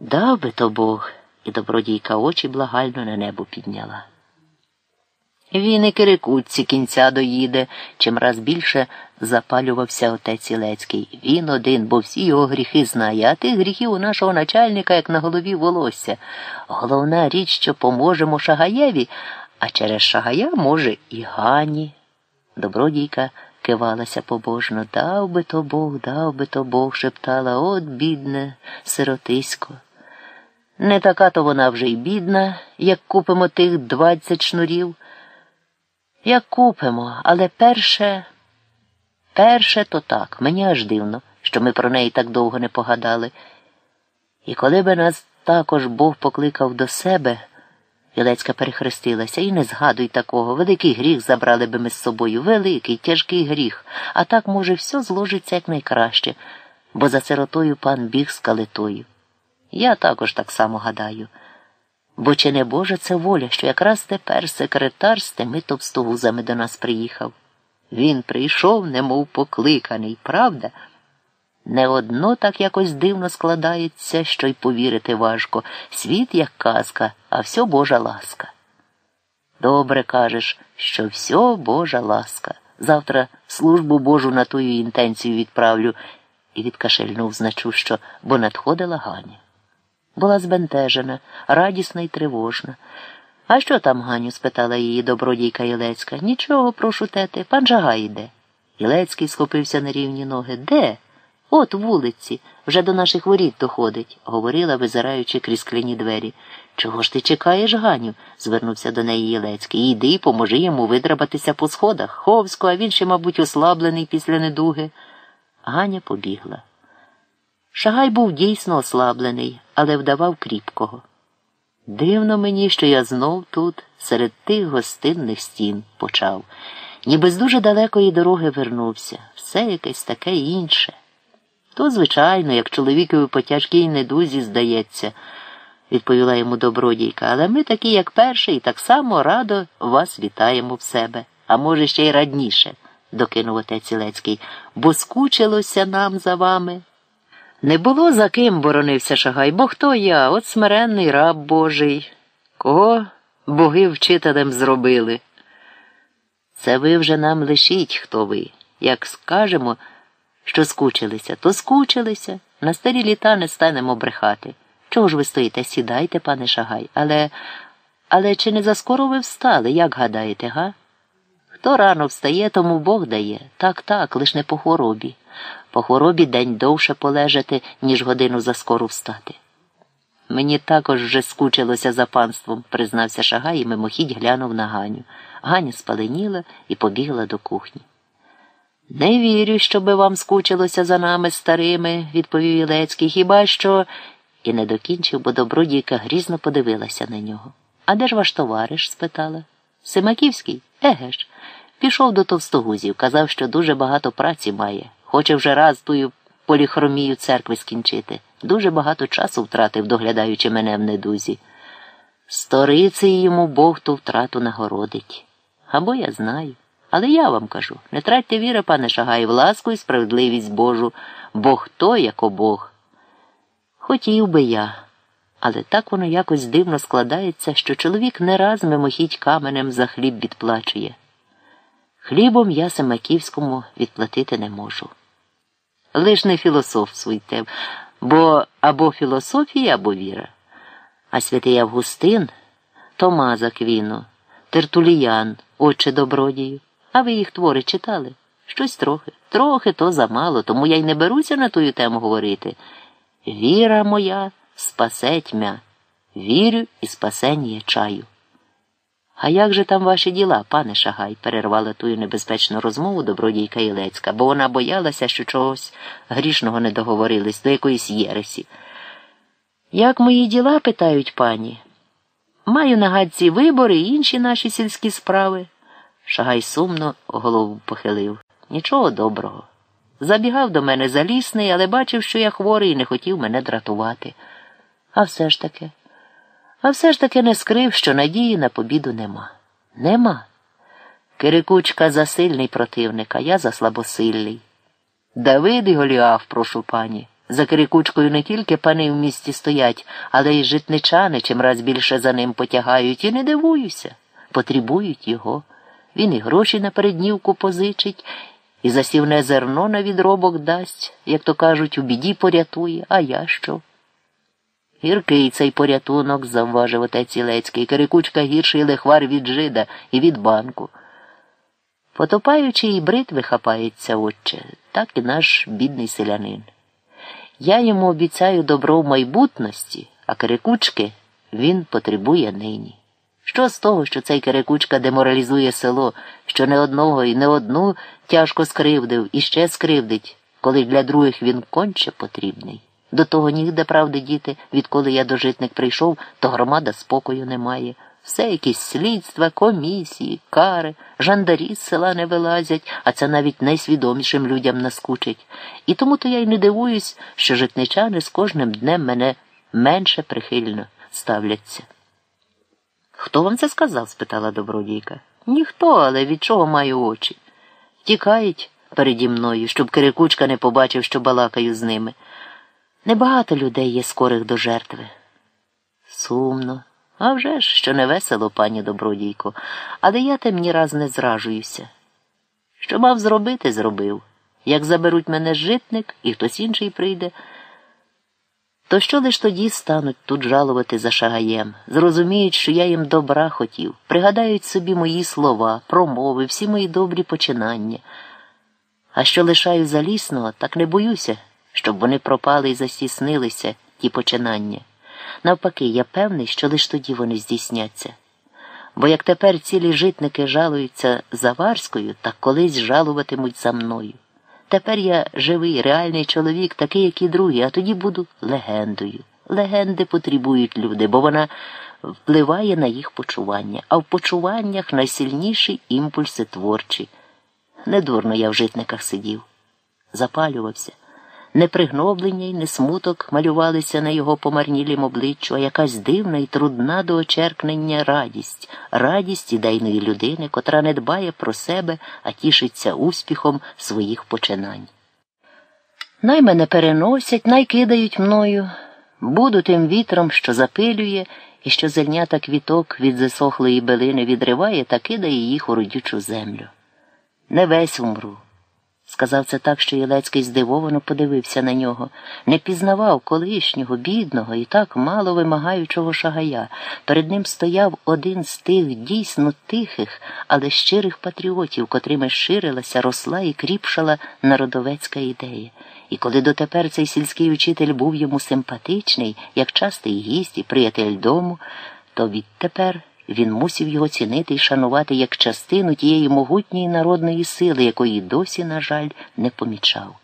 Дав би то Бог, і добродійка очі благально на небо підняла. Він і кирикутці кінця доїде, чим раз більше запалювався отець Ілецький. Він один, бо всі його гріхи знає, а тих гріхів у нашого начальника, як на голові волосся. Головна річ, що поможемо Шагаєві, а через Шагая, може, і Гані. Добродійка кивалася побожно. Дав би то Бог, дав би то Бог, шептала, от бідне, сиротисько. Не така то вона вже й бідна, як купимо тих двадцять шнурів. Як купимо, але перше, перше то так, мені аж дивно, що ми про неї так довго не погадали. І коли би нас також Бог покликав до себе, Ілецька перехрестилася, і не згадуй такого. Великий гріх забрали би ми з собою, великий, тяжкий гріх, а так, може, все зложиться якнайкраще, бо за сиротою пан біг з калитою. Я також так само гадаю. Бо чи не Божа це воля, що якраз тепер секретар з тими товстогузами до нас приїхав? Він прийшов, немов покликаний, правда? Не одно так якось дивно складається, що й повірити важко. Світ як казка, а все Божа ласка. Добре кажеш, що все Божа ласка. Завтра службу Божу на тую інтенцію відправлю і відкашельнув значущо, бо надходила Ганя. Була збентежена, радісна і тривожна. А що там, Ганю? спитала її добродійка Ілецька. Нічого, прошу тети, пан Жагай йде. Ілецький схопився на рівні ноги. Де? От вулиці, вже до наших воріт доходить, говорила, визираючи крізь скляні двері. Чого ж ти чекаєш, Ганю? звернувся до неї Єлецький. Іди, поможи йому видрабатися по сходах. Ховсько, а він ще, мабуть, ослаблений після недуги. Ганя побігла. Шагай був дійсно ослаблений, але вдавав кріпкого. Дивно мені, що я знов тут, серед тих гостинних стін, почав, ніби з дуже далекої дороги вернувся, все якесь таке інше. То, звичайно, як чоловікові по тяжкій недузі здається, відповіла йому добродійка, але ми такі, як перший, так само радо вас вітаємо в себе, а може, ще й радніше, докинув отець Ілецький, бо скучилося нам за вами. Не було за ким боронився Шагай, бо хто я, от смиренний раб Божий, кого боги вчителем зробили. Це ви вже нам лишіть, хто ви, як скажемо що скучилися, то скучилися. На старі літа не станемо брехати. Чого ж ви стоїте? Сідайте, пане Шагай, але але чи не заскоро ви встали, як гадаєте, га? Хто рано встає, тому Бог дає. Так, так, лиш не по хворобі. По хворобі день довше полежати, ніж годину заскору встати. Мені також вже скучилося за панством, признався Шагай і мимохідь глянув на Ганю. Ганя спаленіла і побігла до кухні. Не вірю, щоби вам скучилося за нами старими, відповів Ілецький, хіба що. І не докінчив, бо добродійка грізно подивилася на нього. А де ж ваш товариш? спитала. Симаківський? Еге ж. Пішов до товстогузів, казав, що дуже багато праці має. Хоче вже раз тую поліхромію церкви скінчити. Дуже багато часу втратив, доглядаючи мене в недузі. Сторицею йому Бог ту втрату нагородить. Або я знаю. Але я вам кажу не тратьте віри, пане Шагай, в ласку і справедливість Божу, бо хто, як Бог. Хотів би я, але так воно якось дивно складається, що чоловік не раз мимохідь каменем за хліб відплачує. Хлібом я Семаківському відплатити не можу. Лиш не філософствуйте, бо або філософія, або віра. А святий Августин, Томаз Аквіно, Тертуліян, отче добродію. А ви їх твори читали? Щось трохи. Трохи то замало, тому я й не беруся на тую тему говорити. Віра моя спасе тьмя. Вірю і спасення чаю. А як же там ваші діла, пане Шагай? перервала тую небезпечну розмову добродійка Ілецька, бо вона боялася, що чогось грішного не договорились до якоїсь єресі. Як мої діла, питають пані? Маю на гадці вибори і інші наші сільські справи. Шагай сумно голову похилив. Нічого доброго. Забігав до мене залісний, але бачив, що я хворий і не хотів мене дратувати. А все ж таки, а все ж таки не скрив, що надії на побіду нема. Нема. Кирикучка за сильний противник, а я за слабосильний. Давид і Голіаф, прошу пані, За Кирикучкою не тільки пани в місті стоять, але й житничани чимраз більше за ним потягають і не дивуюся, потребують його. Він і гроші на переднівку позичить, і засівне зерно на відробок дасть, як то кажуть, у біді порятує, а я що? Гіркий цей порятунок, завважив отець Ілецький, Кирикучка гірший лихвар від жида і від банку. Потопаючи і бритви хапається, отче, так і наш бідний селянин. Я йому обіцяю добро в майбутності, а Кирикучки він потребує нині. Що з того, що цей Кирикучка деморалізує село, що не одного і не одну тяжко скривдив і ще скривдить, коли для других він конче потрібний. До того нігде правди діти, відколи я до житник прийшов, то громада спокою немає. Все якісь слідства, комісії, кари, жандарі з села не вилазять, а це навіть найсвідомішим людям наскучить. І тому то я й не дивуюсь, що житничани з кожним днем мене менше прихильно ставляться. Хто вам це сказав? спитала добродійка. Ніхто, але від чого маю очі? Тікають переді мною, щоб Кирикучка не побачив, що балакаю з ними. Небагато людей є скорих до жертви. Сумно. А вже ж, що не весело, пані добродійко, але я тим ні раз не зражуюся. Що мав зробити, зробив. Як заберуть мене житник і хтось інший прийде, то що лиш тоді стануть тут жалувати за шагаєм, зрозуміють, що я їм добра хотів, пригадають собі мої слова, промови, всі мої добрі починання. А що лишаю залісного, так не боюся, щоб вони пропали і застіснилися, ті починання. Навпаки, я певний, що лиш тоді вони здійсняться. Бо як тепер цілі житники жалуються за Варською, так колись жалуватимуть за мною. Тепер я живий, реальний чоловік, такий, як і другі, а тоді буду легендою. Легенди потребують люди, бо вона впливає на їх почування, а в почуваннях найсильніші імпульси творчі. Недурно я в житниках сидів, запалювався. Не пригноблення й не смуток малювалися на його помарнілім обличчю, а якась дивна і трудна до очеркнення радість, радість ідейної людини, котра не дбає про себе, а тішиться успіхом своїх починань. Най мене переносять, най кидають мною, буду тим вітром, що запилює, і що зельнята квіток від засохлої билини відриває та кидає їх у родючу землю. Не весь умру сказав це так, що Єлецький здивовано подивився на нього, не пізнавав колишнього, бідного і так мало вимагаючого шагая. Перед ним стояв один з тих дійсно тихих, але щирих патріотів, котрими ширилася, росла і кріпшала народовецька ідея. І коли дотепер цей сільський учитель був йому симпатичний, як частий гість і приятель дому, то відтепер він мусив його цінити і шанувати як частину тієї могутньої народної сили, якої досі, на жаль, не помічав.